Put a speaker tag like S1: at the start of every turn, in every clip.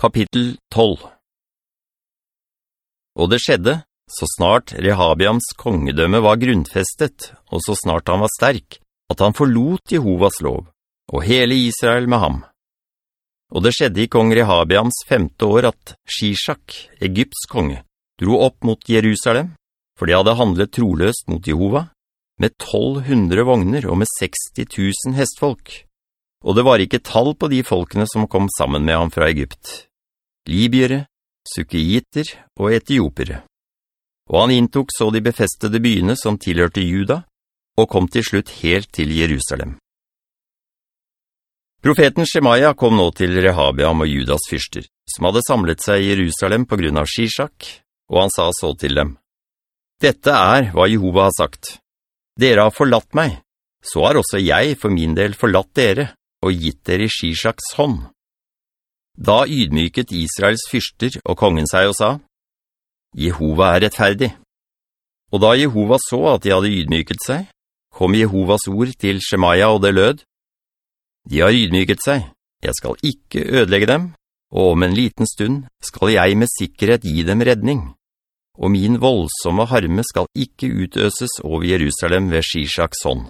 S1: Kapittel 12 Og det skjedde, så snart Rehabiams kongedømme var grunnfestet, og så snart han var sterk, at han forlot Jehovas lov, og hele Israel med ham. Og det skjedde i kong Rehabiams femte år at Shishak, Egypts konge, dro opp mot Jerusalem, for de hadde handlet troløst mot Jehova, med 1200 vogner og med 60 000 hestfolk. Og det var ikke tall på de folkene som kom sammen med ham fra Egypt libyere, sukiiter og etiopere. Og han inntok så de befestede byene som tilhørte Juda, og kom til slutt helt til Jerusalem. Profeten Shemaya kom nå til Rehabiam og Judas fyrster, som hadde samlet seg i Jerusalem på grunn av Shishak, og han sa så til dem, «Dette er hva Jehova har sagt. Dere har forlatt meg, så har også jeg for min del forlatt dere, og gitt dere Shishaks hånd.» Da ydmyket Israels fyrster og kongen seg og sa, «Jehova er rettferdig.» Og da Jehova så at de hadde ydmyket seg, kom Jehovas ord til Shemaya og det lød, «De har ydmyket seg, jeg skal ikke ødelegge dem, og om en liten stund skal jeg med sikkerhet gi dem redning, og min voldsomme harme skal ikke utøses over Jerusalem ved Shishaks hånd.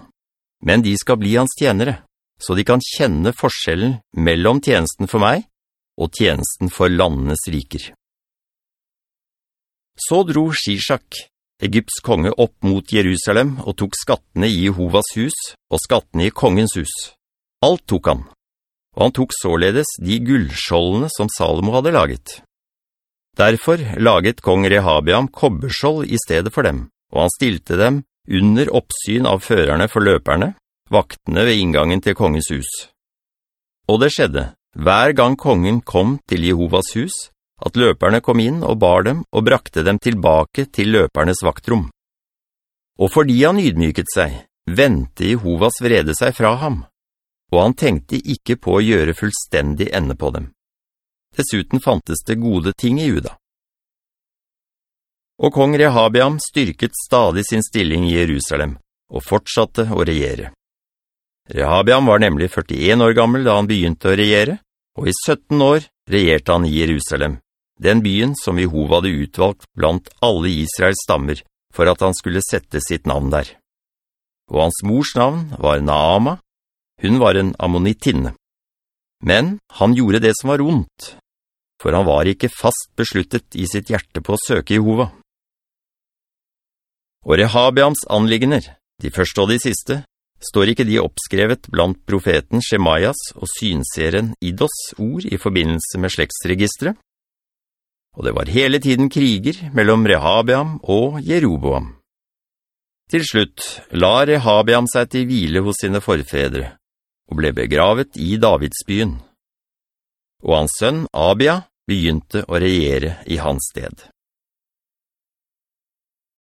S1: Men de skal bli hans tjenere, så de kan kjenne forskjellen mellom tjenesten for meg og tjenesten for landenes riker. Så dro Shishak, Egypts konge, opp mot Jerusalem og tok skattene i Jehovas hus og skattene i kongens hus. Alt tok han, og han tok således de gullskjoldene som Salomo hadde laget. Derfor laget kong Rehabiam kobberskjold i stedet for dem, og han stilte dem under oppsyn av førerne for løperne, vaktene ved inngangen til kongens hus. Og det skjedde, hver gang kongen kom til Jehovas hus, at løperne kom inn og bar dem og brakte dem tilbake til løpernes vaktrom. Og fordi han ydmyket seg, ventet Jehovas vrede seg fra ham, og han tenkte ikke på å gjøre fullstendig ende på dem. Dessuten fantes det gode ting i Juda. Og kong Rehabiam styrket stadig sin stilling i Jerusalem, og fortsatte å regjere. Rehabiam var nemlig 41 år gammel da han begynte å regjere, og i 17 år regjerte han i Jerusalem, den byen som Jehova hadde utvalgt blant alle Israels stammer, for at han skulle sette sitt navn der. Og hans mors navn var Naama, hun var en ammonittinne. Men han gjorde det som var ondt, for han var ikke fast besluttet i sitt hjerte på å søke Jehova. Og Rehabiams anliggender, de første og de siste, står ikke de oppskrevet blant profeten Shemaias og synseren Idos ord i forbindelse med slektsregistret? Og det var hele tiden kriger mellom Rehabiam og Jeroboam. Til slutt la Rehabiam seg til hvile hos sine forfedre, og ble begravet i Davidsbyen. Og hans sønn Abia begynte å regjere i hans sted.